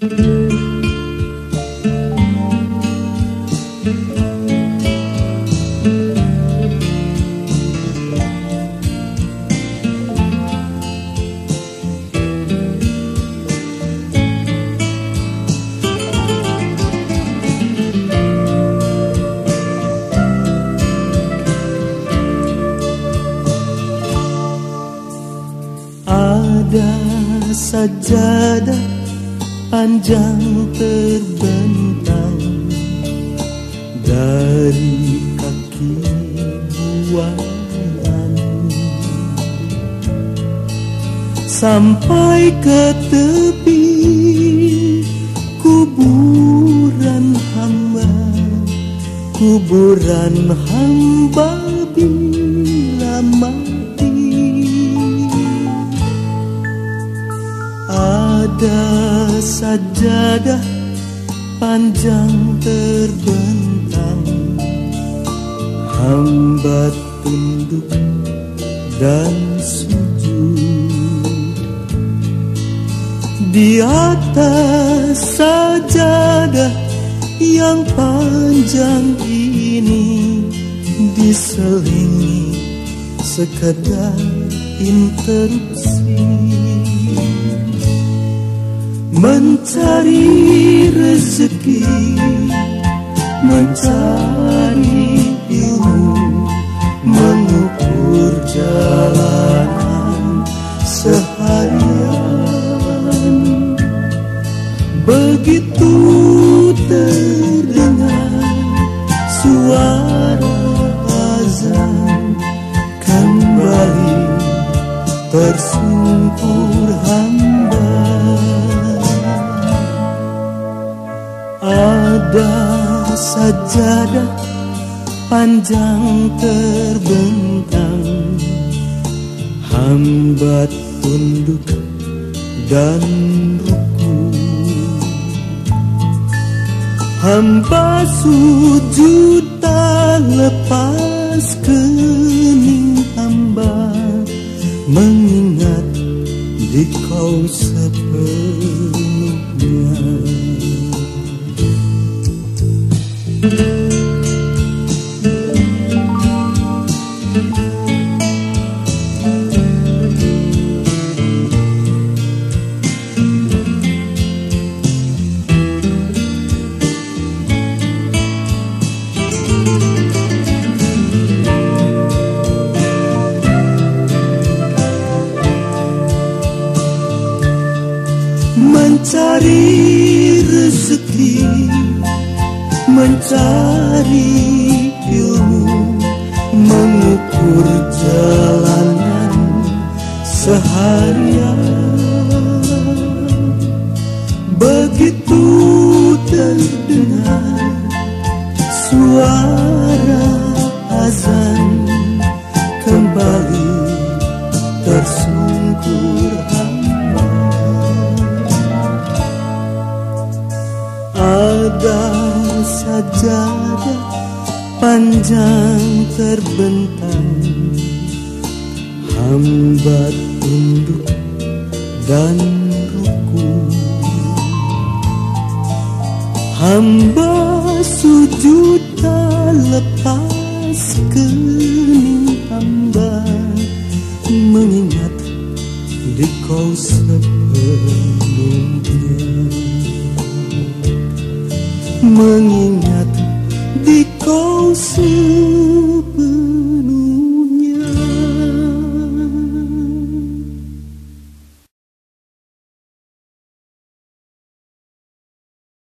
Ada sajadah panjang terbentang dari kaki buayan sampai ke tepi kuburan hamba kuburan hamba bila mati. Ada sajadah panjang terbentang. Hamba tunduk dan sujud. Di atas sajadah yang panjang ini diselingi sekedar interupsi mencari rezeki mencari ilmu mengukur jalanan seharian. Begitu terdengar suara azan kembali tersungkur hamba ada sajadah panjang terbentang. Hamba tunduk dan ruku. Hamba sujud tak lepas kening hamba. Mengingat di kau sepenuhnya mencari rezeki mencari ilmu mengukur jalanan seharian. Begitu terdengar suara sajadah panjang terbentang. Hamba tunduk dan ruku hamba sujud tak lepas kening hamba mengingat di kau sepenuhnya mengingat di kau